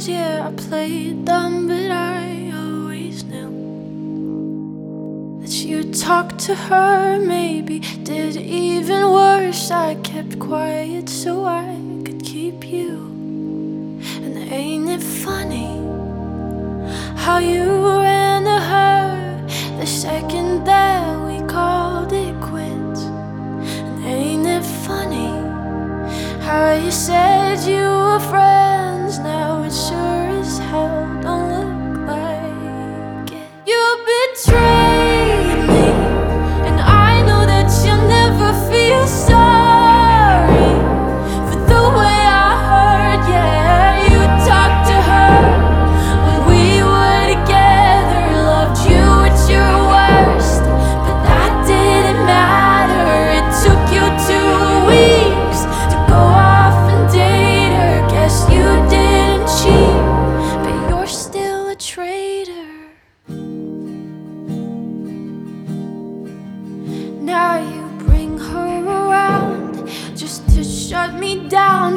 played dumb, but I always knew that you talked to her. Maybe did even worse. I kept quiet so I could keep you. And ain't it funny how you ran to her the second that we called it quits? And ain't it funny how you said you were friends? Now it sure as hell don't look like it. You betrayed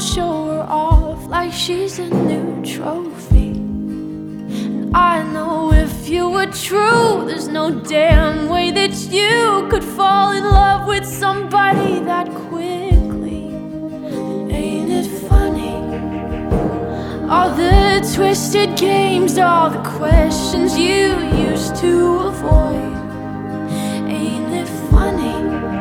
show her off like she's a new trophy. And I know if you were true, there's no damn way that you could fall in love with somebody that quickly. Ain't it funny? All the twisted games, all the questions you used to avoid. Ain't it funny?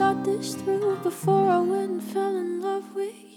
thought this through before I went and fell in love with you.